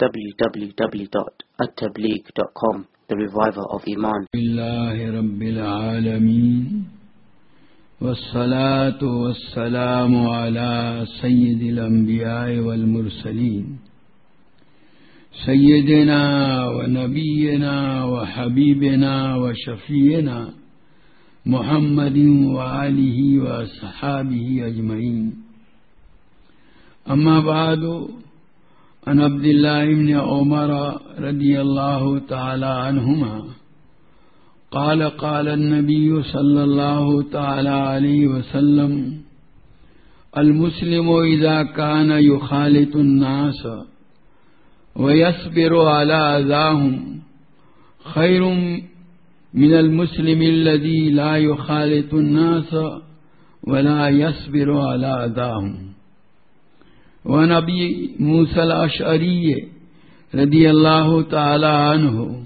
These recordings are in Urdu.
www.attableek.com The Reviver of Iman. الله رب العالمين والصلاة والسلام على سيد الأنبياء والمرسلين سيدنا ونبينا وحبيبنا وشفينا محمد وآله وصحابه أجمعين أما بعد عن عبد الله بن عمر رضي الله تعالى عنهما قال قال النبي صلى الله تعالى عليه وسلم المسلم إذا كان يخالط الناس ويصبر على أذاهم خير من المسلم الذي لا يخالط الناس ولا يصبر على أذاهم. ونبي موسى الأشعري رضي الله تعالى عنه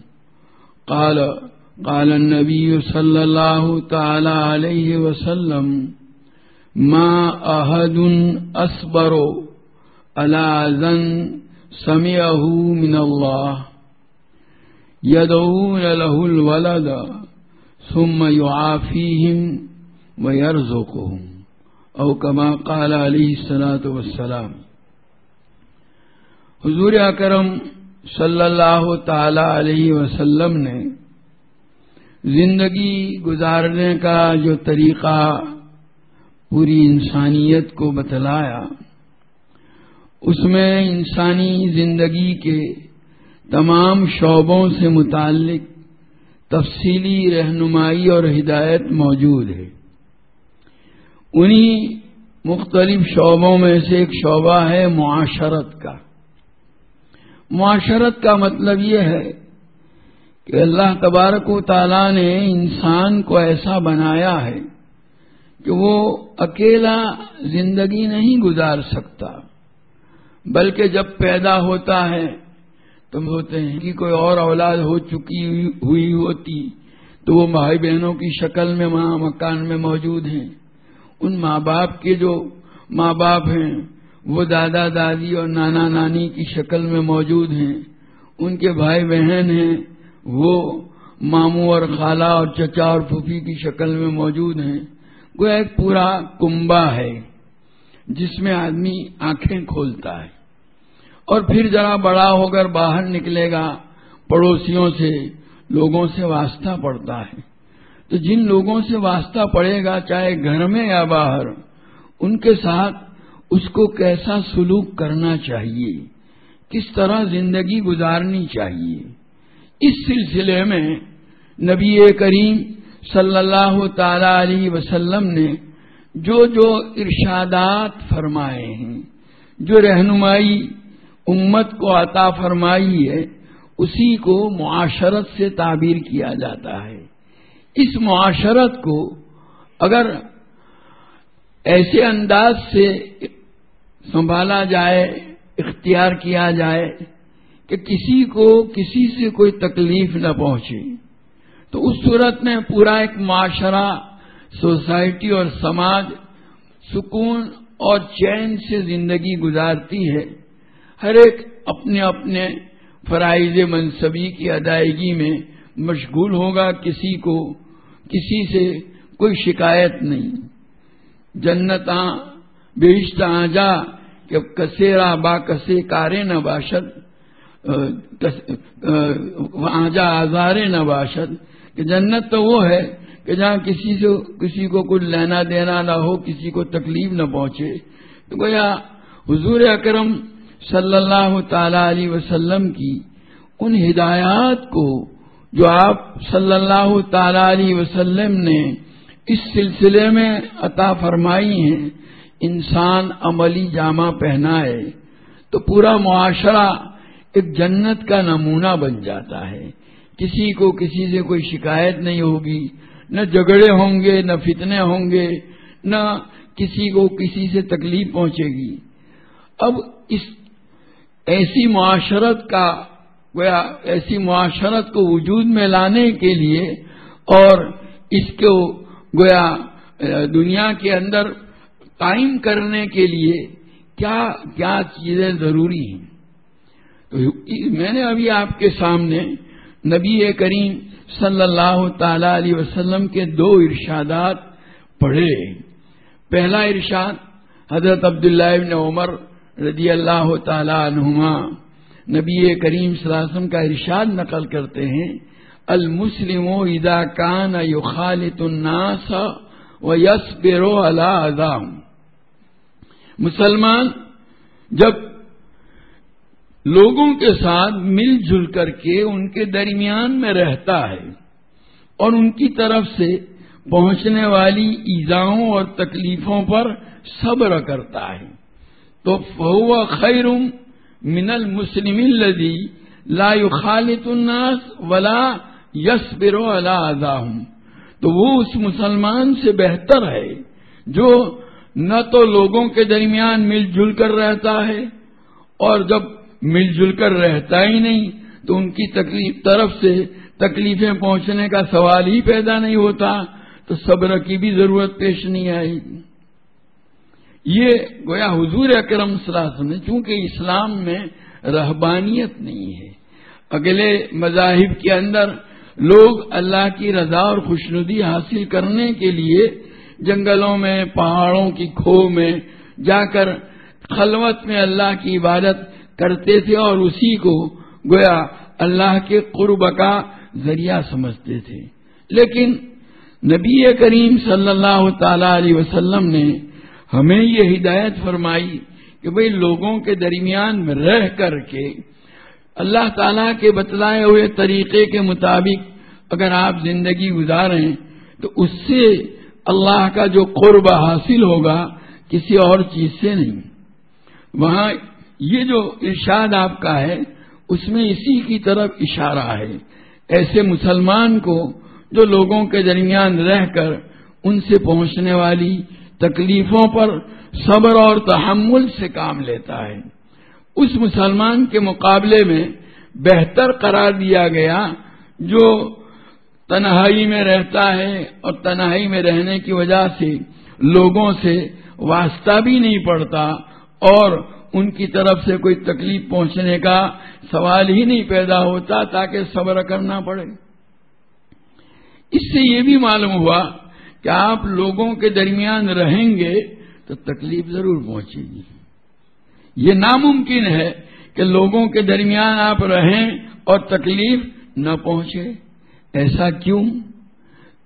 قال قال النبي صلى الله تعالى عليه وسلم، ما أحد أصبر على ذن سمعه من الله يدعون له الولد ثم يعافيهم ويرزقهم او كما قال عليه الصلاة والسلام. حضور اکرم صلی اللہ تعالی علیہ وسلم نے زندگی گزارنے کا جو طریقہ پوری انسانیت کو بتلایا، اس میں انسانی زندگی کے تمام شعبوں سے متعلق تفصیلی رہنمائی اور ہدایت موجود ہے۔ انہی مختلف شعبوں میں سے ایک شعبہ ہے معاشرت کا۔ معاشرت کا مطلب یہ ہے کہ اللہ تبارک و تعالی نے انسان کو ایسا بنایا ہے کہ وہ اکیلا زندگی نہیں گزار سکتا، بلکہ جب پیدا ہوتا ہے تو ہوتے ہیں کہ کوئی اور اولاد ہو چکی ہوئی ہوتی، تو وہ بھائی بہنوں کی شکل میں وہاں مکان میں موجود ہیں۔ ان ماں باپ کے جو ماں باپ ہیں وہ دادا دادی اور نانا نانی کی شکل میں موجود ہیں۔ ان کے بھائی بہن ہیں۔ وہ ماموں اور خالہ اور چچا اور پھوپھی کی شکل میں موجود ہیں۔ وہ ایک پورا کنبا ہے جس میں آدمی آنکھیں کھولتا ہے۔ اور پھر ذرا بڑا ہو کر باہر نکلے گا، پڑوسیوں سے، لوگوں سے واسطہ پڑتا ہے۔ تو جن لوگوں سے واسطہ پڑے گا، چاہے گھر میں یا باہر، ان کے ساتھ اس کو کیسا سلوک کرنا چاہیے؟ کس طرح زندگی گزارنی چاہیے؟ اس سلسلے میں نبی کریم صلی اللہ تعالی علیہ وسلم نے جو جو ارشادات فرمائے ہیں، جو رہنمائی امت کو عطا فرمائی ہے، اسی کو معاشرت سے تعبیر کیا جاتا ہے۔ اس معاشرت کو اگر ایسے انداز سے سنبھالا جائے، اختیار کیا جائے کہ کسی کو کسی سے کوئی تکلیف نہ پہنچے۔ تو اس صورت میں پورا ایک معاشرہ، سوسائٹی اور سماج سکون اور چین سے زندگی گزارتی ہے۔ ہر ایک اپنے اپنے فرائض منصبی کی ادائیگی میں مشغول ہوگا، کسی کو کسی سے کوئی شکایت نہیں۔ جنتا بیشتہ جا کہ کسیرا با کسے کارے نہ باشد آجا آزارے نہ باشد۔ کہ جنت تو وہ ہے کہ جہاں کسی سے، کسی کو کچھ لینا دینا نہ ہو، کسی کو تکلیف نہ پہنچے۔ تو گویا حضور اکرم صلی اللہ تعالی علیہ وسلم کی ان ہدایات کو جو آپ صلی اللہ تعالی علیہ وسلم نے اس سلسلے میں عطا فرمائی ہیں انسان عملی جامہ پہنائے تو پورا معاشرہ ایک جنت کا نمونہ بن جاتا ہے۔ کسی کو کسی سے کوئی شکایت نہیں ہوگی، نہ جھگڑے ہوں گے، نہ فتنے ہوں گے، نہ کسی کو کسی سے تکلیف پہنچے گی۔ اب اس ایسی معاشرت کا، گویا ایسی معاشرت کو وجود میں لانے کے لیے اور اس کو، گویا دنیا کے اندر قائم کرنے کے لیے کیا کیا چیزیں ضروری ہیں؟ تو میں نے ابھی آپ کے سامنے نبی کریم صلی اللہ تعالی علیہ وسلم کے دو ارشادات پڑھے۔ پہلا ارشاد حضرت عبداللہ ابن عمر رضی اللہ تعالی عنہما نبی کریم صلی اللہ علیہ وسلم کا ارشاد نقل کرتے ہیں المسلم ادا کان یو خالط الناس و یس بیرو اللہ مسلمان جب لوگوں کے ساتھ مل جل کر کے ان کے درمیان میں رہتا ہے اور ان کی طرف سے پہنچنے والی ایزاؤں اور تکلیفوں پر صبر کرتا ہے، تو فہو خیر من المسلم الدی لا خالط الناس ولا یس برو اللہ تو وہ اس مسلمان سے بہتر ہے جو نہ تو لوگوں کے درمیان مل جل کر رہتا ہے، اور جب مل جل کر رہتا ہی نہیں، تو ان کی تکلیف طرف سے تکلیفیں پہنچنے کا سوال ہی پیدا نہیں ہوتا، تو صبر کی بھی ضرورت پیش نہیں آئے گی۔ یہ گویا حضور اکرم صلی اللہ علیہ وسلم، چونکہ اسلام میں رہبانیت نہیں ہے، اگلے مذاہب کے اندر لوگ اللہ کی رضا اور خوشنودی حاصل کرنے کے لیے جنگلوں میں، پہاڑوں کی کھو میں جا کر خلوت میں اللہ کی عبادت کرتے تھے اور اسی کو گویا اللہ کے قرب کا ذریعہ سمجھتے تھے۔ لیکن نبی کریم صلی اللہ تعالی علیہ وسلم نے ہمیں یہ ہدایت فرمائی کہ بھئی لوگوں کے درمیان میں رہ کر کے اللہ تعالی کے بتلائے ہوئے طریقے کے مطابق اگر آپ زندگی گزاریں تو اس سے اللہ کا جو قرب حاصل ہوگا کسی اور چیز سے نہیں۔ وہاں یہ جو ارشاد آپ کا ہے، اس میں اسی کی طرف اشارہ ہے۔ ایسے مسلمان کو جو لوگوں کے درمیان رہ کر ان سے پہنچنے والی تکلیفوں پر صبر اور تحمل سے کام لیتا ہے۔ اس مسلمان کے مقابلے میں بہتر قرار دیا گیا جو تنہائی میں رہتا ہے اور تنہائی میں رہنے کی وجہ سے لوگوں سے واسطہ بھی نہیں پڑتا اور ان کی طرف سے کوئی تکلیف پہنچنے کا سوال ہی نہیں پیدا ہوتا تاکہ صبر کرنا پڑے۔ اس سے یہ بھی معلوم ہوا کہ آپ لوگوں کے درمیان رہیں گے تو تکلیف ضرور پہنچے گی۔ یہ ناممکن ہے کہ لوگوں کے درمیان آپ رہیں اور تکلیف نہ پہنچے۔ ایسا کیوں؟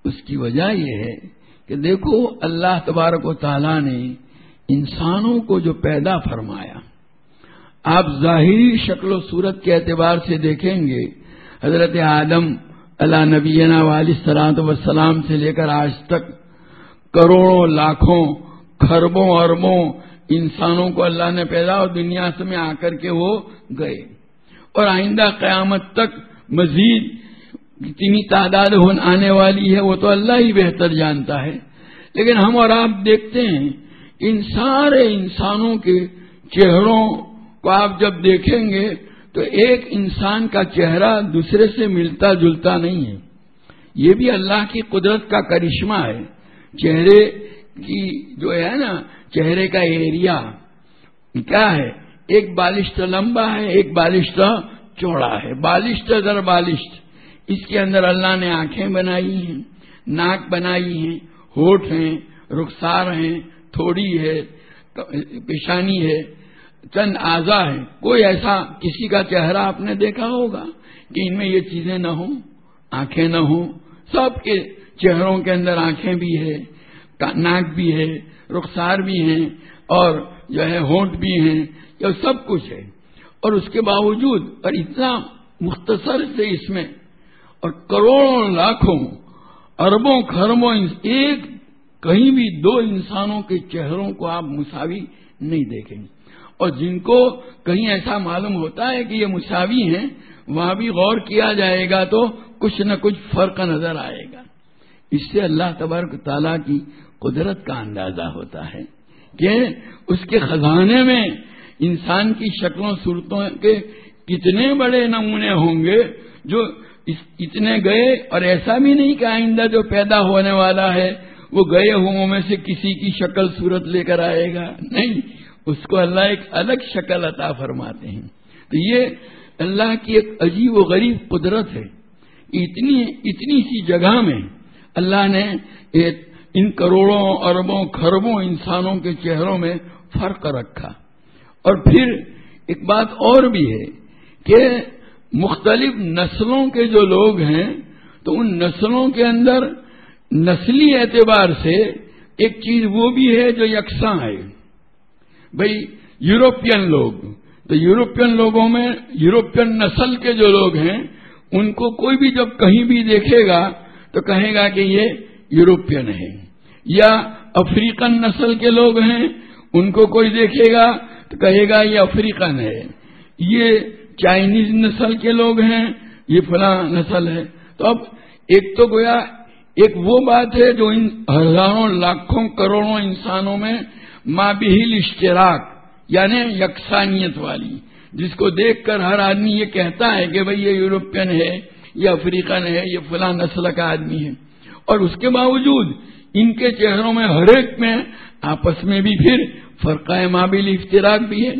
اس کی وجہ یہ ہے کہ دیکھو، اللہ تبارک و تعالی نے انسانوں کو جو پیدا فرمایا، آپ ظاہری شکل و صورت کے اعتبار سے دیکھیں گے، حضرت آدم اللہ نبینا والی سلامت وسلام سے لے کر آج تک کروڑوں، لاکھوں خربوں اربوں انسانوں کو اللہ نے پیدا اور دنیا سے میں آ کر کے وہ گئے۔ اور آئندہ قیامت تک مزید کتنی تعداد آنے والی ہے، وہ تو اللہ ہی بہتر جانتا ہے۔ لیکن ہم اور آپ دیکھتے ہیں، ان سارے انسانوں کے چہروں کو آپ جب دیکھیں گے، تو ایک انسان کا چہرہ دوسرے سے ملتا جلتا نہیں ہے۔ یہ بھی اللہ کی قدرت کا کرشمہ ہے۔ چہرے کی جو ہے نا، چہرے کا ایریا کیا ہے؟ ایک بالشت لمبا ہے، ایک بالشت چوڑا ہے۔ بالشت در بالشت۔ اس کے اندر اللہ نے آنکھیں بنائی ہیں، ناک بنائی ہیں، ہوٹ ہیں، رخسار ہیں، تھوڑی ہے پیشانی ہے، چند آزا ہے کوئی ایسا کسی کا چہرہ آپ نے دیکھا ہوگا کہ ان میں یہ چیزیں نہ ہوں، آنکھیں نہ ہوں، سب کے چہروں کے اندر آنکھیں بھی ہے ناک بھی ہے، رخسار بھی ہیں، اور جو ہے ہونٹ بھی ہیں، یہ سب کچھ ہے۔ اور اس کے باوجود اور اتنا مختصر سے اس میں اور کروڑوں لاکھوں، اربوں خربوں ایک کہیں بھی دو انسانوں کے چہروں کو آپ مساوی نہیں دیکھیں گے۔ اور جن کو کہیں ایسا معلوم ہوتا ہے کہ یہ مساوی ہیں، وہاں بھی غور کیا جائے گا تو کچھ نہ کچھ فرق نظر آئے گا۔ اس سے اللہ تبارک تعالیٰ کی قدرت کا اندازہ ہوتا ہے کہ اس کے خزانے میں انسان کی شکلوں، صورتوں کے کتنے بڑے نمونے ہوں گے جو اتنے گئے اور ایسا بھی نہیں کہ آئندہ جو پیدا ہونے والا ہے وہ گئے ہوں میں سے کسی کی شکل صورت لے کر آئے گا؟ نہیں، اس کو اللہ ایک الگ شکل عطا فرماتے ہیں۔ تو یہ اللہ کی ایک عجیب و غریب قدرت ہے۔ اتنی اتنی سی جگہ میں اللہ نے ان کروڑوں، اربوں خربوں انسانوں کے چہروں میں فرق رکھا۔ اور پھر ایک بات اور بھی ہے کہ مختلف نسلوں کے جو لوگ ہیں، تو ان نسلوں کے اندر نسلی اعتبار سے ایک چیز وہ بھی ہے جو یکساں ہے۔ بھائی یورپین لوگ، تو یورپین لوگوں میں یورپین نسل کے جو لوگ ہیں، ان کو کوئی بھی جب کہیں بھی دیکھے گا، تو کہے گا کہ یہ یورپین ہے یا افریقن نسل کے لوگ ہیں، ان کو کوئی دیکھے گا، تو کہے گا یہ افریقن ہے۔ یہ چائنیز نسل کے لوگ ہیں، یہ فلاں نسل ہے۔ تو اب ایک تو گویا ایک وہ بات ہے جو ان ہزاروں، لاکھوں، کروڑوں انسانوں میں مابہل اشتراک یعنی یکسانیت والی، جس کو دیکھ کر ہر آدمی یہ کہتا ہے کہ بھئی یہ یورپین ہے، یہ افریقن ہے، یہ فلاں نسل کا آدمی ہے۔ اور اس کے باوجود ان کے چہروں میں ہر ایک میں آپس میں بھی پھر فرقہ مابل اشتراک بھی ہے۔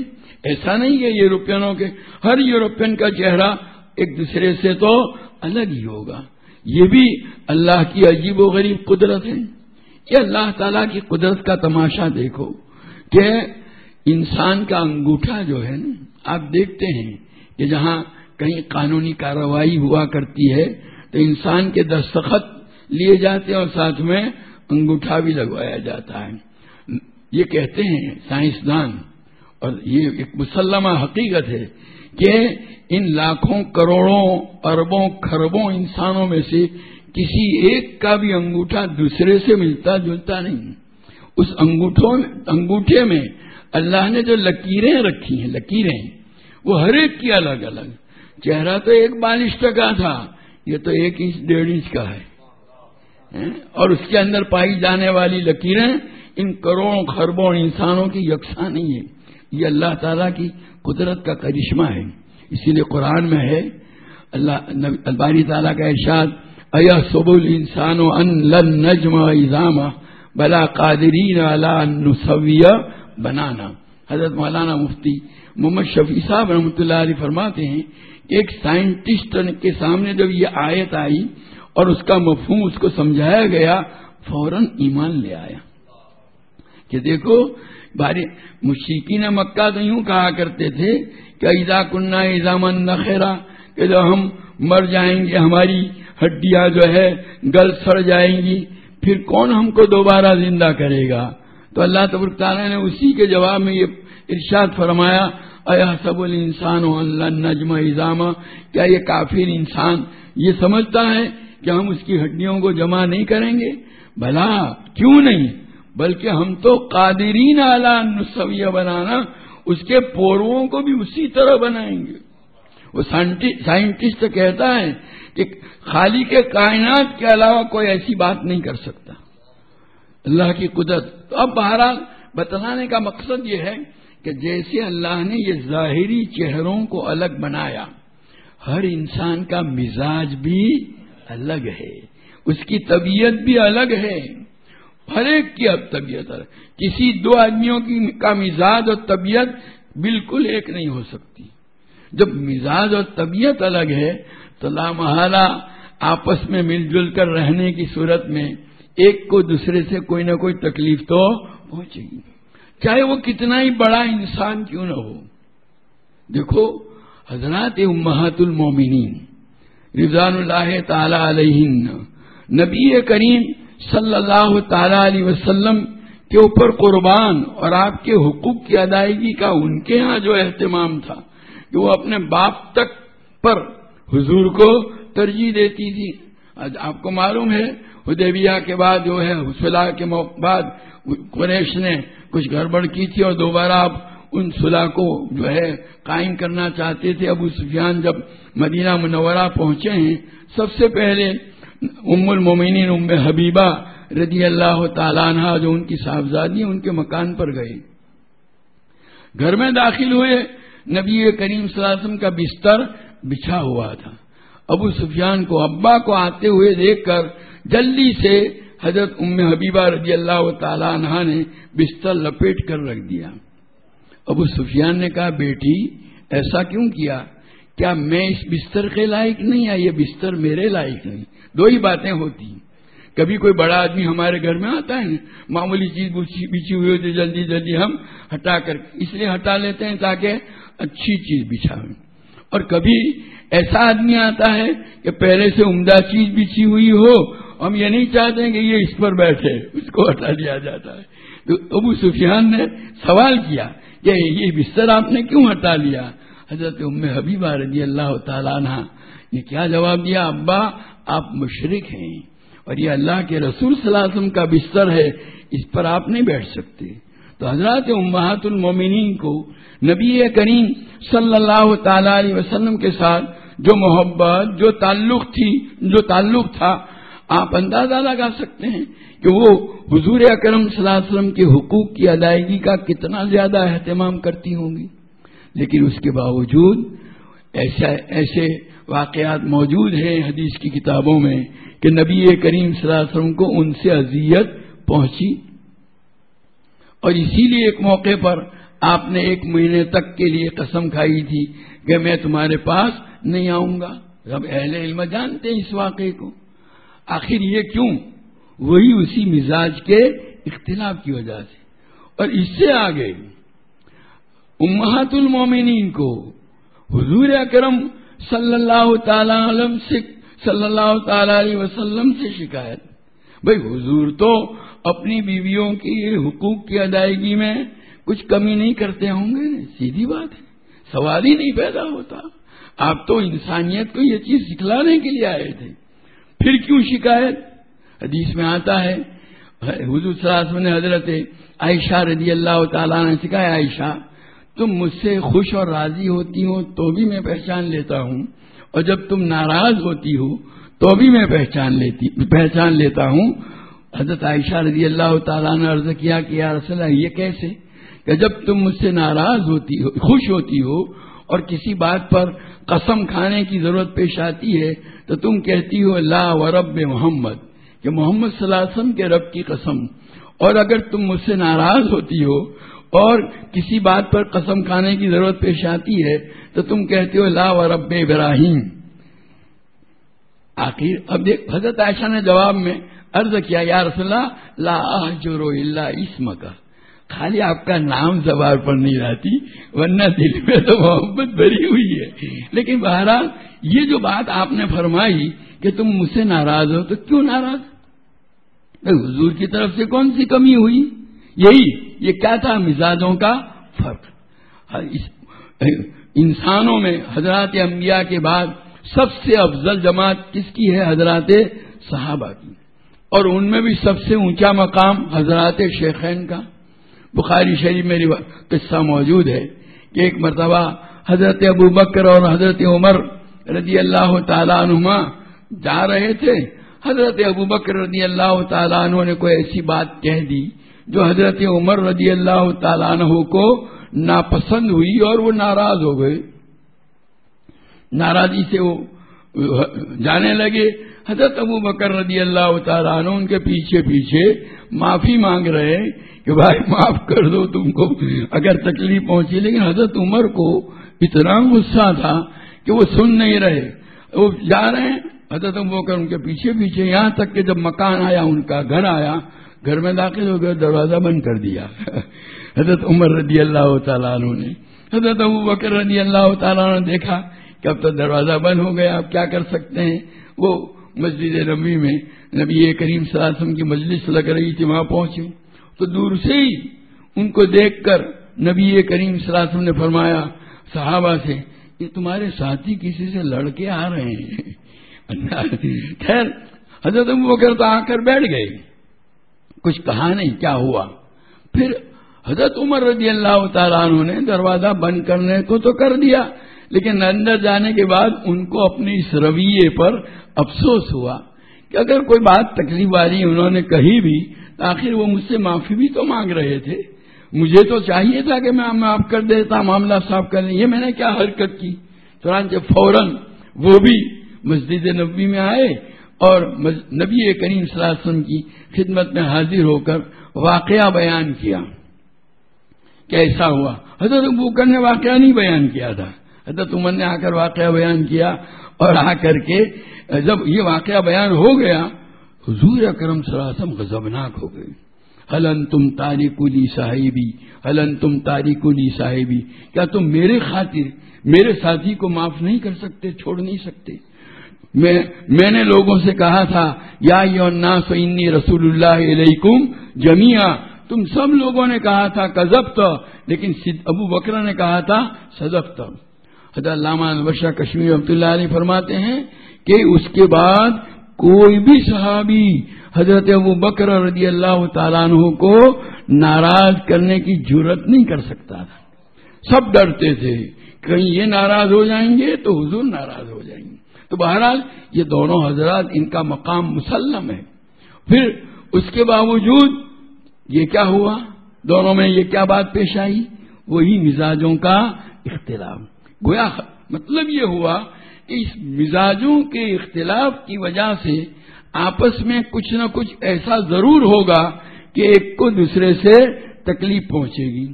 ایسا نہیں ہے یورپینوں کے ہر یورپین کا چہرہ ایک دوسرے سے تو الگ ہی ہوگا۔ یہ بھی اللہ کی عجیب و غریب قدرت ہے۔ یہ اللہ تعالی کی قدرت کا تماشا دیکھو کہ انسان کا انگوٹھا جو ہے نا، آپ دیکھتے ہیں کہ جہاں کہیں قانونی کارروائی ہوا کرتی ہے تو انسان کے دستخط لیے جاتے ہیں اور ساتھ میں انگوٹھا بھی لگوایا جاتا ہے۔ یہ کہتے ہیں سائنسدان اور یہ ایک مسلمہ حقیقت ہے کہ ان لاکھوں کروڑوں اربوں خربوں انسانوں میں سے کسی ایک کا بھی انگوٹھا دوسرے سے ملتا جلتا نہیں۔ اس انگوٹھوں انگوٹھے میں اللہ نے جو لکیریں رکھی ہیں، لکیریں، وہ ہر ایک کی الگ الگ۔ چہرہ تو ایک بالش کا تھا، یہ تو ایک انچ، ڈیڑھ انچ کا ہے۔ ہاں؟ اور اس کے اندر پائی جانے والی لکیریں ان کروڑوں خربوں انسانوں کی یکساں نہیں ہے یہ اللہ تعالیٰ کی قدرت کا کرشمہ ہے۔ اسی لیے قرآن میں ہے، اللہ الباری تعالیٰ کا ارشاد، ایا سب الانسان و ان لن نجم ایزام بلا قادرین نسویہ بنانا حضرت مولانا مفتی محمد شفیع صاحب رحمۃ اللہ علیہ فرماتے ہیں کہ ایک سائنٹسٹ کے سامنے جب یہ آیت آئی اور اس کا مفہوم اس کو سمجھایا گیا، فوراً ایمان لے آیا۔ کہ دیکھو بھاری مشیقین مکہ تو یوں کہا کرتے تھے کہ ایزا کنہ ایزامن نخیرا کہ جب ہم مر جائیں گے، ہماری ہڈیاں جو ہے گل سڑ جائیں گی، پھر کون ہم کو دوبارہ زندہ کرے گا؟ تو اللہ تبرک تعالیٰ نے اسی کے جواب میں یہ ارشاد فرمایا ایا سب الانسان و اللہ نجم ایزامہ کیا یہ کافر انسان یہ سمجھتا ہے کہ ہم اس کی ہڈیوں کو جمع نہیں کریں گے؟ بھلا کیوں نہیں؟ بلکہ ہم تو قادرین اعلیٰ نسویہ بنانا، اس کے پورووں کو بھی اسی طرح بنائیں گے۔ وہ سائنٹسٹ کہتا ہے کہ خالی کے کائنات کے علاوہ کوئی ایسی بات نہیں کر سکتا۔ اللہ کی قدرت۔ تو اب بہرحال بتلانے کا مقصد یہ ہے کہ جیسے اللہ نے یہ ظاہری چہروں کو الگ بنایا، ہر انسان کا مزاج بھی الگ ہے، اس کی طبیعت بھی الگ ہے۔ ہر ایک کی اب طبیعت الگ کسی دو آدمیوں کی کا مزاج اور طبیعت بالکل ایک نہیں ہو سکتی۔ جب مزاج اور طبیعت الگ ہے، تو لامحالہ آپس میں مل جل کر رہنے کی صورت میں ایک کو دوسرے سے کوئی نہ کوئی تکلیف تو پہنچے گی۔ چاہے وہ کتنا ہی بڑا انسان کیوں نہ ہو۔ دیکھو، حضرات امہات المومنین رضوان اللہ تعالی علیہ نبی کریم صلی اللہ تعالی علیہ وسلم کے اوپر قربان اور آپ کے حقوق کی ادائیگی کا ان کے ہاں جو اہتمام تھا کہ وہ اپنے باپ تک پر حضور کو ترجیح دیتی تھی آپ کو معلوم ہے، حدیبیہ کے بعد جو ہے حسلہ کے بعد قریش نے کچھ گڑبڑ کی تھی اور دوبارہ اب ان صلاح کو جو ہے قائم کرنا چاہتے تھے۔ ابو سفیان جب مدینہ منورہ پہنچے ہیں، سب سے پہلے ام المومنین، ام حبیبہ رضی اللہ تعالیٰ عنہ جو ان کی صاحبزادی ان کے مکان پر گئے۔ گھر میں داخل ہوئے، نبی کریم صلی اللہ علیہ وسلم کا بستر بچھا ہوا تھا۔ ابو سفیان کو، ابا کو آتے ہوئے دیکھ کر جلدی سے حضرت ام حبیبہ رضی اللہ تعالیٰ عنہ نے بستر لپیٹ کر رکھ دیا۔ ابو سفیان نے کہا، بیٹی، ایسا کیوں کیا؟ کیا میں اس بستر کے لائق نہیں یا یہ بستر میرے لائق نہیں۔ دو ہی باتیں ہوتی ہیں۔ کبھی کوئی بڑا آدمی ہمارے گھر میں آتا ہے معمولی چیز بچھی ہوئی ہوتی جلدی جلدی ہم ہٹا کر اس لیے ہٹا لیتے ہیں تاکہ اچھی چیز بچھاویں اور کبھی ایسا آدمی آتا ہے کہ پہلے سے عمدہ چیز بچھی ہوئی ہو، ہم یہ نہیں چاہتے کہ یہ اس پر بیٹھے، اس کو ہٹا دیا جاتا ہے۔ تو ابو سفیان نے سوال کیا کہ یہ بستر آپ نے کیوں ہٹا لیا؟ حضرت ام حبیبہ رضی اللہ تعالیٰ نے کیا جواب دیا؟ ابا، آپ مشرق ہیں اور یہ اللہ کے رسول صلی اللہ علیہ وسلم کا بستر ہے، اس پر آپ نہیں بیٹھ سکتے۔ تو حضرت امہات المومنین کو نبی کریم صلی اللہ تعالی علیہ وسلم کے ساتھ جو محبت، جو تعلق تھی، جو تعلق تھا، آپ اندازہ لگا سکتے ہیں کہ وہ حضور اکرم صلی اللہ علیہ وسلم کے حقوق کی ادائیگی کا کتنا زیادہ اہتمام کرتی ہوں گی۔ لیکن اس کے باوجود ایسا ایسے واقعات موجود ہیں حدیث کی کتابوں میں کہ نبی کریم صلی اللہ علیہ وسلم کو ان سے اذیت پہنچی۔ اور اسی لیے ایک موقع پر آپ نے ایک مہینے تک کے لیے قسم کھائی تھی کہ میں تمہارے پاس نہیں آؤں گا۔ اب اہل علم جانتے ہیں اس واقعے کو۔ آخر یہ کیوں؟ وہی اسی مزاج کے اختلاف کی وجہ سے۔ اور اس سے آگے امہات المومنین کو حضور اکرم صلی اللہ تعالی علم سے صلی اللہ تعالی علیہ وسلم سے شکایت۔ بھائی حضور تو اپنی بیویوں کی حقوق کی ادائیگی میں کچھ کمی نہیں کرتے ہوں گے، سیدھی بات ہے۔ سوال ہی نہیں پیدا ہوتا۔ آپ تو انسانیت کو یہ چیز سکھلانے کے لیے آئے تھے۔ پھر کیوں شکایت؟ حدیث میں آتا ہے، حضور صلی اللہ علیہ وسلم نے حضرت عائشہ رضی اللہ تعالیٰ نے سکھایا عائشہ تم مجھ سے خوش اور راضی ہوتی ہو تو بھی میں پہچان لیتا ہوں۔ اور جب تم ناراض ہوتی ہو تو بھی میں پہچان لیتی پہچان لیتا ہوں۔ حضرت عائشہ رضی اللہ تعالیٰ نے عرض کیا کہ یا رسول اللہ، یہ کیسے؟ کہ جب تم مجھ سے ناراض ہوتی ہو، خوش ہوتی ہو اور کسی بات پر قسم کھانے کی ضرورت پیش آتی ہے تو تم کہتی ہو اللہ و رب محمد، کہ محمد صلی اللہ علیہ وسلم کے رب کی قسم۔ اور اگر تم مجھ سے ناراض ہوتی ہو اور کسی بات پر قسم کھانے کی ضرورت پیش آتی ہے تو تم کہتے ہو لا و رب ابراہیم۔ آخر، اب دیکھ، حضرت عائشہ نے جواب میں عرض کیا، یا رسول اللہ، لا جو اللہ اسم کا خالی آپ کا نام زبان پر نہیں رہتی ورنہ دل میں تو محبت بھری ہوئی ہے۔ لیکن بہرحال، یہ جو بات آپ نے فرمائی کہ تم مجھ سے ناراض ہو، تو کیوں ناراض؟ حضور کی طرف سے کون سی کمی ہوئی؟ یہی یہ کیا تھا؟ مزاجوں کا فرق۔ انسانوں میں حضرات انبیاء کے بعد سب سے افضل جماعت کس کی ہے؟ حضرات صحابہ کی۔ اور ان میں بھی سب سے اونچا مقام حضرات شیخین کا۔ بخاری شریف میں قصہ موجود ہے کہ ایک مرتبہ حضرت ابو بکر اور حضرت عمر رضی اللہ تعالیٰ عنما جا رہے تھے۔ حضرت ابو بکر رضی اللہ تعالیٰ عنہ نے کوئی ایسی بات کہہ دی جو حضرت عمر رضی اللہ تعالیٰ عنہ کو ناپسند ہوئی اور وہ ناراض ہو گئے ناراضی سے وہ جانے لگے۔ حضرت ابو بکر رضی اللہ تعالیٰ عنہ ان کے پیچھے پیچھے معافی مانگ رہے کہ بھائی معاف کر دو تم کو اگر تکلیف پہنچی۔ لیکن حضرت عمر کو اتنا غصہ تھا کہ وہ سن نہیں رہے۔ وہ جا رہے ہیں۔ حضرت ابو بکر ان کے پیچھے پیچھے یہاں تک کہ جب مکان آیا، ان کا گھر آیا گھر میں داخل ہو گئے، دروازہ بند کر دیا۔ حضرت عمر رضی اللہ تعالیٰ عنہ نے۔ حضرت ابو بکر رضی اللہ تعالیٰ نے دیکھا کہ اب تو دروازہ بند ہو گیا، اب کیا کر سکتے ہیں؟ وہ مسجد نبی میں نبی کریم صلی اللہ علیہ وسلم کی مجلس لگ رہی تھی، وہاں پہنچے۔ تو دور سے ہی ان کو دیکھ کر نبی کریم صلی اللہ علیہ وسلم نے فرمایا، صحابہ سے، یہ تمہارے ساتھی کسی سے لڑ کے آ رہے ہیں۔ خیر، حضرت ابو بکر تو آ کر بیٹھ گئے۔ کچھ کہا نہیں، کیا ہوا؟ پھر حضرت عمر رضی اللہ تعالیٰ عنہ نے دروازہ بند کرنے کو تو کر دیا، لیکن اندر جانے کے بعد ان کو اپنے اس رویے پر افسوس ہوا کہ اگر کوئی بات تکلیف والی انہوں نے کہی بھی، تو آخر وہ مجھ سے معافی بھی تو مانگ رہے تھے۔ مجھے تو چاہیے تھا کہ میں معاف کر دیتا، معاملہ صاف کر لیں۔ یہ میں نے کیا حرکت کی؟ چنانچہ فوراً وہ بھی مسجد نبی میں آئے۔ اور نبی کریم صلی اللہ علیہ وسلم کی خدمت میں حاضر ہو کر واقعہ بیان کیا۔ کہ ایسا ہوا؟ حضرت ابو نے واقعہ نہیں بیان کیا تھا۔ حضرت عمر نے آ کر واقعہ بیان کیا اور آ کر کے جب یہ واقعہ بیان ہو گیا، حضور اکرم صلی اللہ علیہ وسلم غضبناک ہو گئے۔ ہلن تم تاریخ لی صاحبی؟ ہلن تم تاریخ لی صاحبی؟ کیا تم میرے خاطر، میرے ساتھی کو معاف نہیں کر سکتے، چھوڑ نہیں سکتے؟ میں نے لوگوں سے کہا تھا، یا انی رسول اللہ علیکم جمیا تم سب لوگوں نے کہا تھا کزب لیکن ابو بکرا نے کہا تھا سزب حضرت علامہ البشہ کشمیر رحمۃ اللہ علیہ فرماتے ہیں کہ اس کے بعد کوئی بھی صحابی حضرت ابو بکر رضی اللہ تعالیٰ عنہ کو ناراض کرنے کی ضرورت نہیں کر سکتا تھا۔ سب ڈرتے تھے، کہیں یہ ناراض ہو جائیں گے تو حضور ناراض ہو جائیں گے۔ تو بہرحال یہ دونوں حضرات ان کا مقام مسلم ہے۔ پھر اس کے باوجود یہ کیا ہوا؟ دونوں میں یہ کیا بات پیش آئی؟ وہی مزاجوں کا اختلاف۔ گویا مطلب یہ ہوا کہ اس مزاجوں کے اختلاف کی وجہ سے آپس میں کچھ نہ کچھ ایسا ضرور ہوگا کہ ایک کو دوسرے سے تکلیف پہنچے گی۔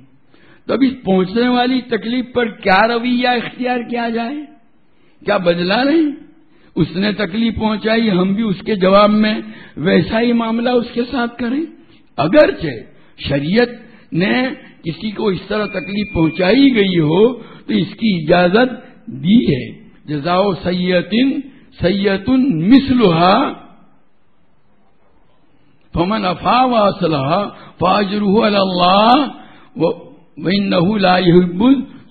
تو اب اس پہنچنے والی تکلیف پر کیا رویہ اختیار کیا جائے؟ کیا بدلا نہیں؟ اس نے تکلیف پہنچائی، ہم بھی اس کے جواب میں ویسا ہی معاملہ اس کے ساتھ کریں۔ اگرچہ شریعت نے کسی کو اس طرح تکلیف پہنچائی گئی ہو، تو اس کی اجازت دی ہے۔ جزاؤ سیتن سیتن مسلحا فمن افا و اسلحہ فاجر اللہ لا يحب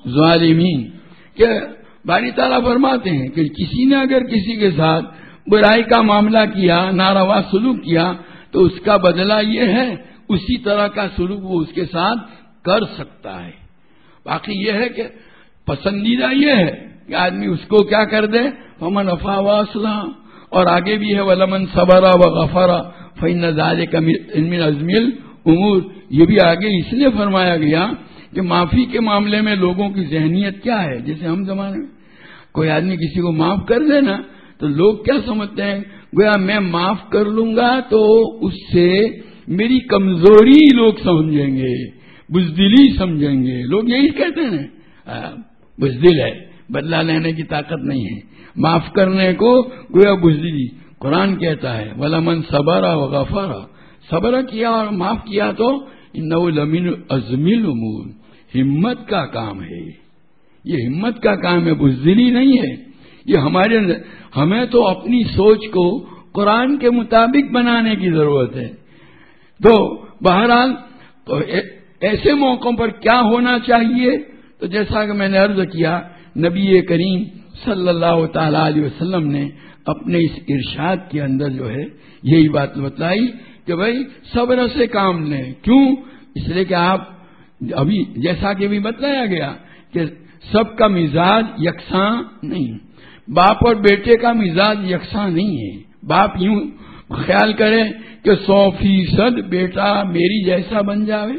ظالمین کہ باری تعالیٰ فرماتے ہیں کہ کسی نے اگر کسی کے ساتھ برائی کا معاملہ کیا، ناروا سلوک کیا، تو اس کا بدلہ یہ ہے، اسی طرح کا سلوک وہ اس کے ساتھ کر سکتا ہے۔ باقی یہ ہے کہ پسندیدہ یہ ہے کہ آدمی اس کو کیا کر دے، فمن افا و اور آگے بھی ہے، ولمن صبرا و غفرا فن نظارے کا امور یہ بھی آگے اس لیے فرمایا گیا کہ معافی کے معاملے میں لوگوں کی ذہنیت کیا ہے؟ جیسے ہم زمانے میں کوئی آدمی کسی کو معاف کر دے نا، تو لوگ کیا سمجھتے ہیں؟ گویا میں معاف کر لوں گا تو اس سے میری کمزوری لوگ سمجھیں گے، بزدلی سمجھیں گے۔ لوگ یہی کہتے ہیں بزدل ہے، بدلہ لینے کی طاقت نہیں ہے۔ معاف کرنے کو گویا بزدلی۔ قرآن کہتا ہے ولا من صبر غفر صبر کیا اور معاف کیا تو نو لمین ازمل امور ہمت کا کام ہے۔ یہ ہمت کا کام ہے بزدلی نہیں ہے۔ یہ ہمارے ہمیں تو اپنی سوچ کو قرآن کے مطابق بنانے کی ضرورت ہے۔ تو بہرحال، تو ایسے موقعوں پر کیا ہونا چاہیے؟ تو جیسا کہ میں نے عرض کیا، نبی کریم صلی اللہ تعالی علیہ وسلم نے اپنے اس ارشاد کے اندر جو ہے، یہی بات بتلائی کہ بھائی، صبر سے کام لیں۔ کیوں؟ اس لیے کہ آپ ابھی جیسا کہ بھی بتلایا گیا کہ سب کا مزاج یکساں نہیں، باپ اور بیٹے کا مزاج یکساں نہیں ہے۔ باپ یوں خیال کرے کہ سو فیصد بیٹا میری جیسا بن جاوے،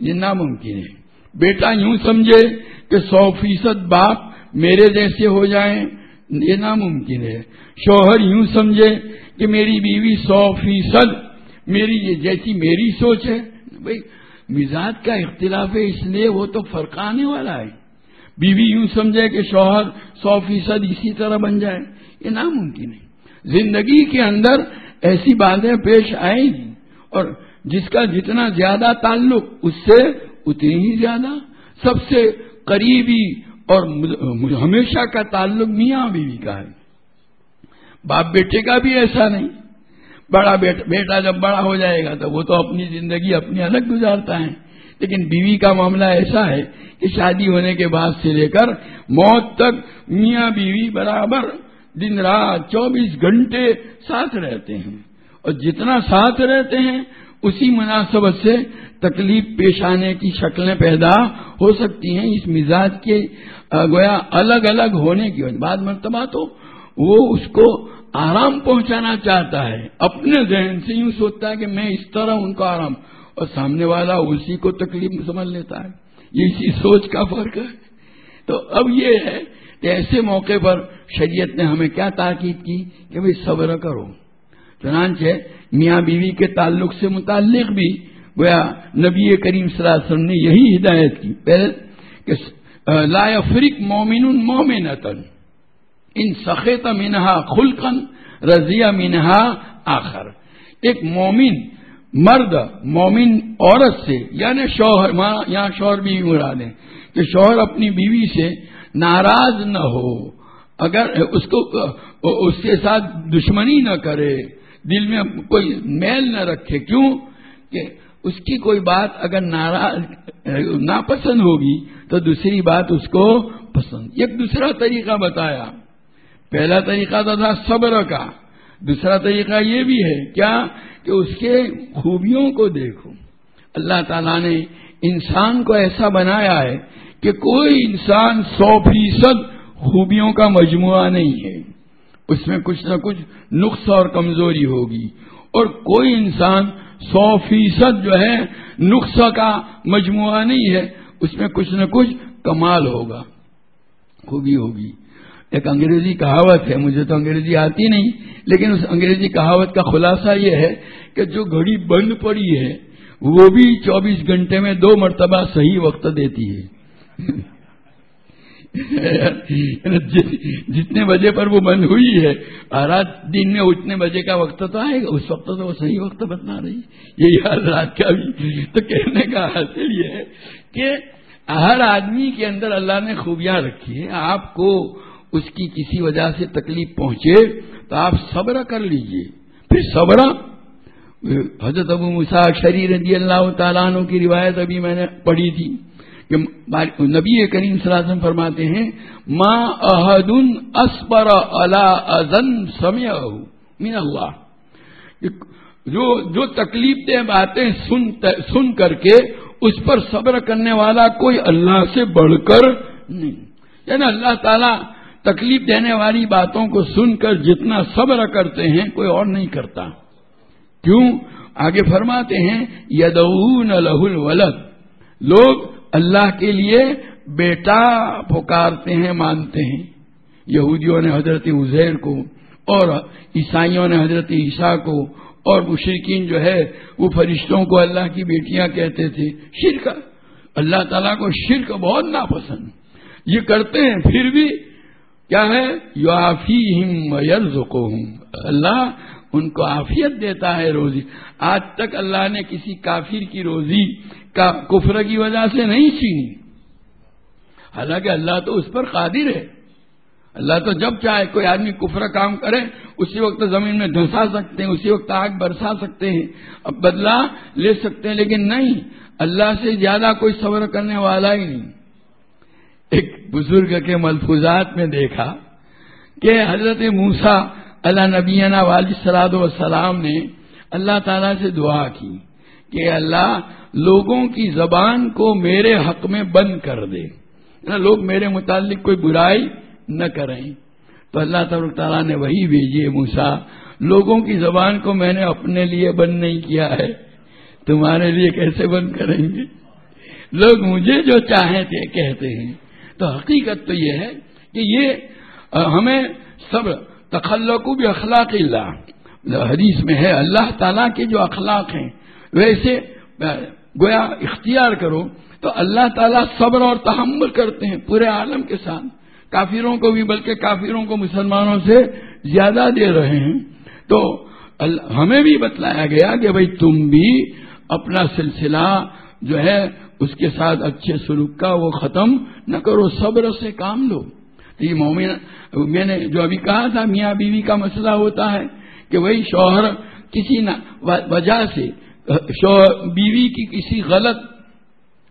یہ ناممکن ہے۔ بیٹا یوں سمجھے کہ سو فیصد باپ میرے جیسے ہو جائیں، یہ ناممکن ہے۔ شوہر یوں سمجھے کہ میری بیوی سو فیصد میری جیسی میری سوچ ہے۔ بھائی مزاج کا اختلاف ہے، اس لیے وہ تو فرق آنے والا ہے۔ بیوی یوں سمجھے کہ شوہر سو فیصد اسی طرح بن جائے، یہ ناممکن ہے۔ زندگی کے اندر ایسی باتیں پیش آئیں گی اور جس کا جتنا زیادہ تعلق، اس سے اتنی ہی زیادہ۔ سب سے قریبی اور ہمیشہ کا تعلق میاں بیوی کا ہے۔ باپ بیٹے کا بھی ایسا نہیں۔ بڑا بیٹا جب بڑا ہو جائے گا تو وہ تو اپنی زندگی اپنی الگ گزارتا ہے۔ لیکن بیوی کا معاملہ ایسا ہے کہ شادی ہونے کے بعد سے لے کر موت تک میاں بیوی برابر دن رات چوبیس گھنٹے ساتھ رہتے ہیں۔ اور جتنا ساتھ رہتے ہیں، اسی مناسبت سے تکلیف پیش آنے کی شکلیں پیدا ہو سکتی ہیں۔ اس مزاج کے گویا الگ الگ ہونے کی بعد مرتبہ تو وہ اس کو آرام پہنچانا چاہتا ہے۔ اپنے ذہن سے یوں سوچتا ہے کہ میں اس طرح ان کو آرام اور سامنے والا اسی کو تکلیف سمجھ لیتا ہے۔ یہ اسی سوچ کا فرق ہے۔ تو اب یہ ہے کہ ایسے موقع پر شریعت نے ہمیں کیا تاکید کی کہ بھائی صبر کرو۔ چنانچہ میاں بیوی کے تعلق سے متعلق بھی گویا نبی کریم صلی اللہ علیہ وسلم نے یہی ہدایت کی۔ پہلے کہ لا فرق مومن مومن ان سخیت منہا خلقن رضیہ منہا آخر۔ ایک مومن مرد، مومن عورت سے یعنی شوہر یہاں شوہر بھی مراد ہے کہ شوہر اپنی بیوی سے ناراض نہ ہو، اگر اس کو، اس کے ساتھ دشمنی نہ کرے، دل میں کوئی میل نہ رکھے، کیوں؟ کہ اس کی کوئی بات اگر ناراض، ناپسند ہوگی، تو دوسری بات اس کو پسند۔ ایک دوسرا طریقہ بتایا۔ پہلا طریقہ تو تھا صبر کا، دوسرا طریقہ یہ بھی ہے، کیا؟ کہ اس کے خوبیوں کو دیکھو۔ اللہ تعالیٰ نے انسان کو ایسا بنایا ہے کہ کوئی انسان سو فیصد خوبیوں کا مجموعہ نہیں ہے۔ اس میں کچھ نہ کچھ نقص اور کمزوری ہوگی۔ اور کوئی انسان سو فیصد جو ہے نقص کا مجموعہ نہیں ہے، اس میں کچھ نہ کچھ کمال ہوگا، خوبی ہوگی۔ ایک انگریزی کہاوت ہے، مجھے تو انگریزی آتی نہیں، لیکن اس انگریزی کہاوت کا خلاصہ یہ ہے کہ جو گھڑی بند پڑی ہے، وہ بھی چوبیس گھنٹے میں دو مرتبہ صحیح وقت دیتی ہے۔ جتنے بجے پر وہ بند ہوئی ہے رات دن میں اتنے بجے کا وقت تو آئے گا، اس وقت تو وہ صحیح وقت بتنا رہی یہی حال رات کا بھی۔ تو کہنے کا حاصل یہ ہے کہ ہر آدمی کے اندر اللہ نے خوبیاں رکھی ہے آپ کو اس کی کسی وجہ سے تکلیف پہنچے تو آپ صبر کر لیجیے۔ پھر صبر، حضرت ابو مسا شری رضی اللہ تعالیٰ عنہ کی روایت ابھی میں نے پڑھی تھی کہ نبی کریم صلی اللہ علیہ وسلم فرماتے ہیں، ما احد اسبر ازن سمع من اللہ. جو جو تکلیف دہ باتیں سن سن کر کے اس پر صبر کرنے والا کوئی اللہ سے بڑھ کر نہیں۔ یعنی اللہ تعالیٰ تکلیف دینے والی باتوں کو سن کر جتنا صبر کرتے ہیں، کوئی اور نہیں کرتا۔ کیوں؟ آگے فرماتے ہیں، یدعون لہ الولد۔ لوگ اللہ کے لیے بیٹا پکارتے ہیں، مانتے ہیں۔ یہودیوں نے حضرت عزیر کو اور عیسائیوں نے حضرت عیسیٰ کو اور مشرقین جو ہے، وہ فرشتوں کو اللہ کی بیٹیاں کہتے تھے۔ شرک۔ اللہ تعالیٰ کو شرک بہت ناپسند۔ یہ کرتے ہیں، پھر بھی کیا ہے؟ یو آفی ہم اللہ ان کو آفیت دیتا ہے روزی۔ آج تک اللہ نے کسی کافر کی روزی کا کفر کی وجہ سے نہیں چھینی۔ حالانکہ اللہ تو اس پر قادر ہے۔ اللہ تو جب چاہے کوئی آدمی کفر کام کرے، اسی وقت زمین میں دھنسا سکتے ہیں، اسی وقت آگ برسا سکتے ہیں۔ اب بدلا لے سکتے ہیں، لیکن نہیں۔ اللہ سے زیادہ کوئی صبر کرنے والا ہی نہیں۔ ایک بزرگ کے ملفوظات میں دیکھا کہ حضرت موسا اللہ نبینا والی سلاد وسلام نے اللہ تعالی سے دعا کی کہ اللہ لوگوں کی زبان کو میرے حق میں بند کر دے۔ لوگ میرے متعلق کوئی برائی نہ کریں۔ تو اللہ تعالیٰ تعالیٰ نے وہی بھیجی موسا لوگوں کی زبان کو میں نے اپنے لیے بند نہیں کیا ہے، تمہارے لیے کیسے بند کریں گے؟ لوگ مجھے جو چاہیں تھے کہتے ہیں۔ تو حقیقت تو یہ ہے کہ یہ ہمیں سب تخلق بھی اخلاق اللہ۔ حدیث میں ہے، اللہ تعالیٰ کے جو اخلاق ہیں ویسے گویا اختیار کرو۔ تو اللہ تعالیٰ صبر اور تحمل کرتے ہیں پورے عالم کے ساتھ۔ کافروں کو بھی، بلکہ کافروں کو مسلمانوں سے زیادہ دے رہے ہیں۔ تو ہمیں بھی بتلایا گیا کہ بھائی تم بھی اپنا سلسلہ جو ہے اس کے ساتھ اچھے سلوک کا وہ ختم نہ کرو، صبر سے کام لو۔ یہ مومن، میں نے جو ابھی کہا تھا، میاں بیوی کا مسئلہ ہوتا ہے کہ وہی شوہر کسی وجہ سے بیوی کی کسی غلط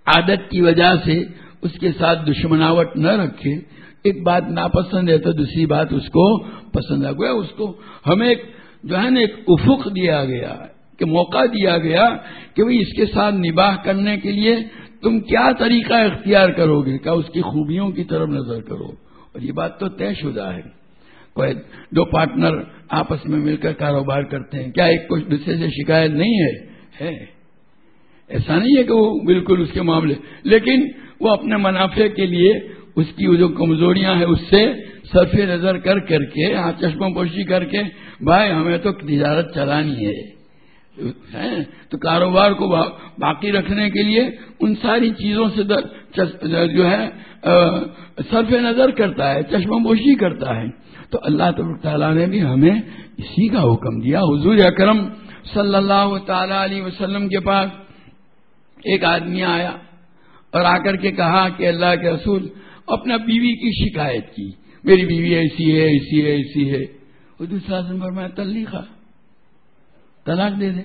عادت کی وجہ سے اس کے ساتھ دشمناوٹ نہ رکھے۔ ایک بات ناپسند ہے تو دوسری بات اس کو پسند آ گیا اس کو ہمیں ایک، جو ہے نا، ایک افق دیا گیا ہے۔ کہ موقع دیا گیا کہ بھائی اس کے ساتھ نباہ کرنے کے لیے تم کیا طریقہ اختیار کرو گے؟ کیا اس کی خوبیوں کی طرف نظر کرو۔ اور یہ بات تو طے شدہ ہے۔ کوئی دو پارٹنر آپس میں مل کر کاروبار کرتے ہیں، کیا ایک کچھ دوسرے سے شکایت نہیں ہے؟ ہے۔ ایسا نہیں ہے کہ وہ بالکل اس کے معاملے، لیکن وہ اپنے منافع کے لیے اس کی جو کمزوریاں ہیں، اس سے صرف نظر کر کر کے ہاں، چشموں پوشی کر کے، بھائی، ہمیں تو تجارت چلانی ہے۔ ہیں؟ تو کاروبار کو باقی رکھنے کے لیے ان ساری چیزوں سے جو ہے صرف نظر کرتا ہے، چشمہ پوشی کرتا ہے۔ تو اللہ تعالیٰ نے بھی ہمیں اسی کا حکم دیا۔ حضور اکرم صلی اللہ تعالی علیہ وسلم کے پاس ایک آدمی آیا اور آ کر کے کہا کہ اللہ کے رسول، اپنا بیوی کی شکایت کی۔ میری بیوی ایسی ہے ایسی ہے ایسی ہے۔ وہ دوسرا دن پر میں تلیخا طلاق دے دے۔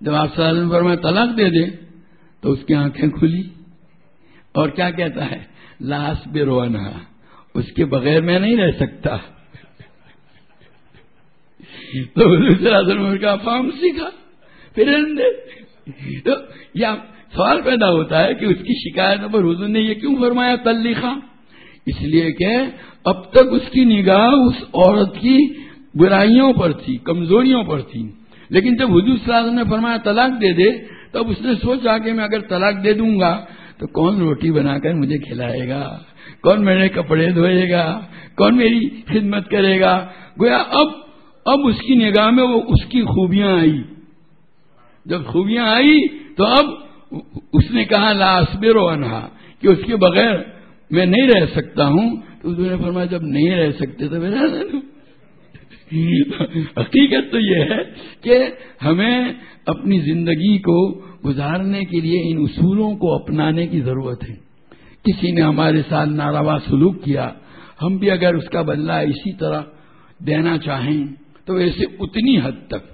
جب آپ سالن پر میں طلاق دے دے، تو اس کی آنکھیں کھلی۔ اور کیا کہتا ہے؟ لاس بے رونا اس کے بغیر میں نہیں رہ سکتا۔ تو کا فارم سیکھا، پھر تو یا سوال پیدا ہوتا ہے کہ اس کی شکایت پر حضور نے یہ کیوں فرمایا تلیخا؟ اس لیے کہ اب تک اس کی نگاہ اس عورت کی برائیوں پر تھی، کمزوریوں پر تھی۔ لیکن جب حضور صلی اللہ علیہ وسلم نے فرمایا طلاق دے دے، تب اس نے سوچا کہ میں اگر طلاق دے دوں گا تو کون روٹی بنا کر مجھے کھلائے گا؟ کون میرے کپڑے دھوئے گا؟ کون میری خدمت کرے گا؟ گویا اب اب اس کی نگاہ میں وہ، اس کی خوبیاں آئی جب خوبیاں آئی تو اب اس نے کہا لاس بے انہا کہ اس کے بغیر میں نہیں رہ سکتا ہوں۔ تو اس نے فرمایا، جب نہیں رہ سکتے تو میں حقیقت تو یہ ہے کہ ہمیں اپنی زندگی کو گزارنے کے لیے ان اصولوں کو اپنانے کی ضرورت ہے۔ کسی نے ہمارے ساتھ ناروا سلوک کیا، ہم بھی اگر اس کا بدلہ اسی طرح دینا چاہیں تو ویسے اتنی حد تک،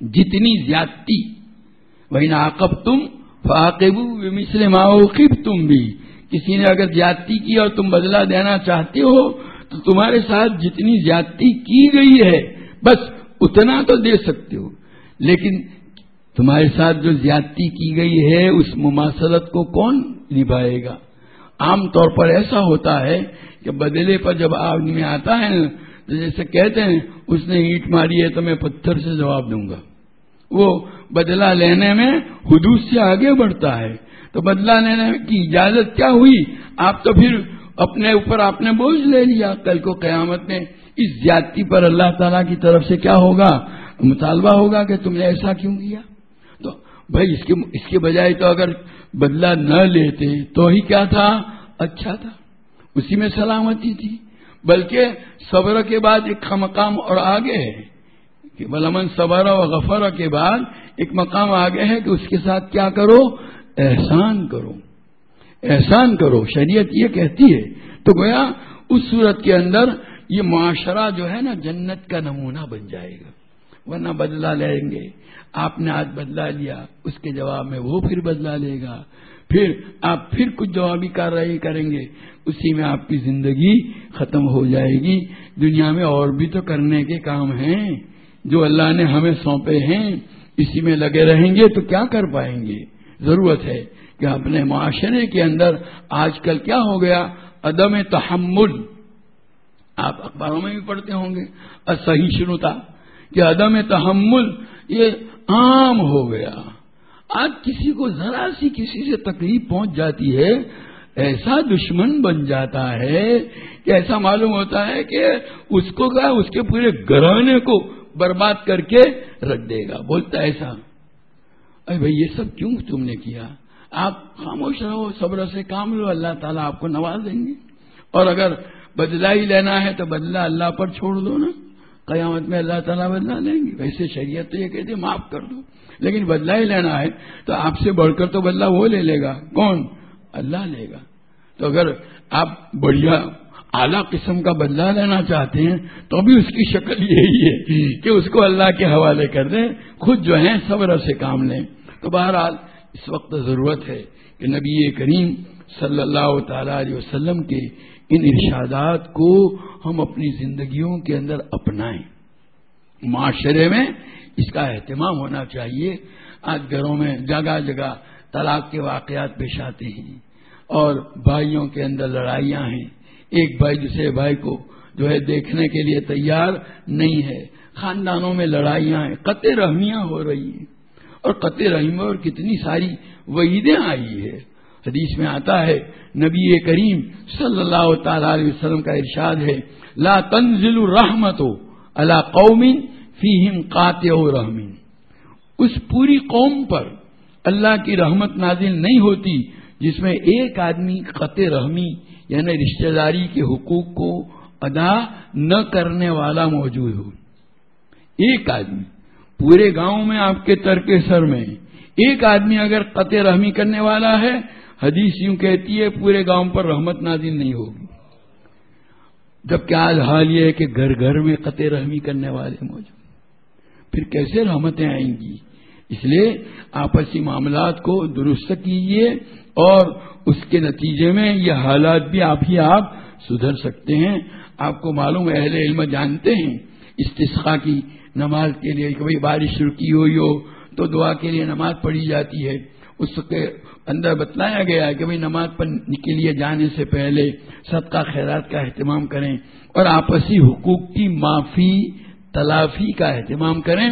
جتنی زیادتی۔ وہی ناقب تم فاقب مسلم تم بھی کسی نے اگر زیادتی کی اور تم بدلہ دینا چاہتے ہو تمہارے ساتھ جتنی زیادتی کی گئی ہے، بس اتنا تو دے سکتے ہو۔ لیکن تمہارے ساتھ جو زیادتی کی گئی ہے، اس مماثلت کو کون نبھائے گا؟ عام طور پر ایسا ہوتا ہے کہ بدلے پر جب آدمی آتا ہے، تو جیسے کہتے ہیں، اس نے اینٹ ماری ہے تو میں پتھر سے جواب دوں گا۔ وہ بدلہ لینے میں حدود سے آگے بڑھتا ہے۔ تو بدلہ لینے کی اجازت کیا ہوئی؟ آپ تو پھر اپنے اوپر آپ نے بوجھ لے لیا، کل کو قیامت میں اس زیادتی پر اللہ تعالیٰ کی طرف سے کیا ہوگا؟ مطالبہ ہوگا کہ تم نے ایسا کیوں کیا؟ تو بھائی، اس کے اس کے بجائے تو اگر بدلہ نہ لیتے تو ہی کیا تھا؟ اچھا تھا۔ اسی میں سلامتی تھی۔ بلکہ صبر کے بعد ایک مقام اور آگے ہے کہ بلامن صبر و غفر کے بعد ایک مقام آگے ہے کہ اس کے ساتھ کیا کرو؟ احسان کرو۔ احسان کرو، شریعت یہ کہتی ہے۔ تو گویا اس صورت کے اندر یہ معاشرہ جو ہے نا، جنت کا نمونہ بن جائے گا۔ ورنہ بدلہ لیں گے۔ آپ نے آج بدلا لیا، اس کے جواب میں وہ پھر بدلا لے گا۔ پھر آپ پھر کچھ جوابی کارروائی کریں گے۔ اسی میں آپ کی زندگی ختم ہو جائے گی۔ دنیا میں اور بھی تو کرنے کے کام ہیں۔ جو اللہ نے ہمیں سونپے ہیں، اسی میں لگے رہیں گے تو کیا کر پائیں گے؟ ضرورت ہے۔ کہ اپنے معاشرے کے اندر آج کل کیا ہو گیا؟ عدم تحمل۔ آپ اخباروں میں بھی پڑھتے ہوں گے۔ اور صحیح شروع تھا کہ عدم تحمل یہ عام ہو گیا۔ آج کسی کو ذرا سی کسی سے تکلیف پہنچ جاتی ہے، ایسا دشمن بن جاتا ہے کہ ایسا معلوم ہوتا ہے کہ اس کو کیا، اس کے پورے گھرانے کو برباد کر کے رکھ دے گا۔ بولتا ایسا۔ ارے بھائی، یہ سب کیوں تم نے کیا؟ آپ خاموش رہو، صبر سے کام لو، اللہ تعالیٰ آپ کو نواز دیں گے۔ اور اگر بدلا ہی لینا ہے تو بدلا اللہ پر چھوڑ دو نا۔ قیامت میں اللہ تعالیٰ بدلا لیں گے۔ ویسے شریعت تو یہ کہتے معاف کر دو۔ لیکن بدلا ہی لینا ہے تو آپ سے بڑھ کر تو بدلا وہ لے لے گا۔ کون؟ اللہ لے گا۔ تو اگر آپ بڑھیا، اعلی قسم کا بدلا لینا چاہتے ہیں، تو بھی اس کی شکل یہی ہے کہ اس کو اللہ کے حوالے کر دیں۔ خود جو ہیں، صبر سے کام لیں۔ تو بہرحال اس وقت ضرورت ہے کہ نبی کریم صلی اللہ تعالی علیہ وسلم کے ان ارشادات کو ہم اپنی زندگیوں کے اندر اپنائیں۔ معاشرے میں اس کا اہتمام ہونا چاہیے۔ آج گھروں میں جگہ جگہ طلاق کے واقعات پیش آتے ہیں اور بھائیوں کے اندر لڑائیاں ہیں۔ ایک بھائی دوسرے بھائی کو جو ہے دیکھنے کے لیے تیار نہیں ہے۔ خاندانوں میں لڑائیاں ہیں، قطع رحمیاں ہو رہی ہیں۔ اور قطع رحیم اور کتنی ساری وعیدیں آئی ہے حدیث میں آتا ہے، نبی کریم صلی اللہ تعالی علیہ وسلم کا ارشاد ہے، لا تنزل الرحمت اللہ قومی فیہم قات و رحمین اس پوری قوم پر اللہ کی رحمت نازل نہیں ہوتی، جس میں ایک آدمی قطع رحمی یعنی رشتہ داری کے حقوق کو ادا نہ کرنے والا موجود ہو۔ ایک آدمی۔ پورے گاؤں میں آپ کے ترک سر میں۔ ایک آدمی اگر قطع رحمی کرنے والا ہے، حدیث یوں کہتی ہے، پورے گاؤں پر رحمت نازل نہیں ہوگی۔ جبکہ آج حال یہ ہے کہ گھر گھر میں قطع رحمی کرنے والے موجود پھر کیسے رحمتیں آئیں گی؟ اس لیے آپسی معاملات کو درست کیجیے اور اس کے نتیجے میں یہ حالات بھی آپ ہی آپ سدھر سکتے ہیں۔ آپ کو معلوم اہل علم جانتے ہیں استسقا کی نماز کے لیے کبھی بارش رکی ہوئی ہو تو دعا کے لیے نماز پڑھی جاتی ہے۔ اس کے اندر بتلایا گیا ہے کہ بھائی نماز پڑھنے کے لیے جانے سے پہلے صدقہ خیرات کا اہتمام کریں اور آپسی حقوق کی معافی، تلافی کا اہتمام کریں۔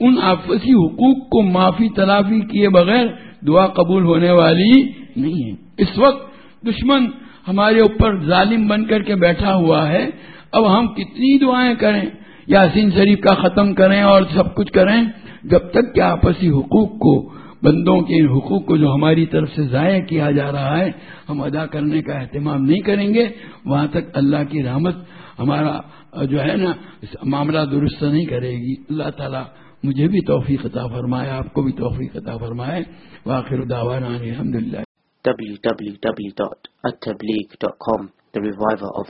ان آپسی حقوق کو معافی، تلافی کیے بغیر دعا قبول ہونے والی نہیں ہے۔ اس وقت دشمن ہمارے اوپر ظالم بن کر کے بیٹھا ہوا ہے۔ اب ہم کتنی دعائیں کریں؟ یاسین شریف کا ختم کریں اور سب کچھ کریں، جب تک کہ آپسی حقوق کو، بندوں کے حقوق کو جو ہماری طرف سے ضائع کیا جا رہا ہے، ہم ادا کرنے کا اہتمام نہیں کریں گے، وہاں تک اللہ کی رحمت ہمارا، جو ہے نا معاملہ درست نہیں کرے گی۔ اللہ تعالیٰ مجھے بھی توفیق عطا فرمائے، آپ کو بھی توفیق عطا فرمائے۔ واخر دعوانا الحمد للہ www.attableek.com The Reviver of